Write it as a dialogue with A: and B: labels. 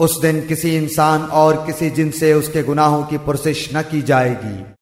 A: اس دن کسی انسان اور کسی جن سے اس کے گناہوں کی پرسش نہ کی جائے گی۔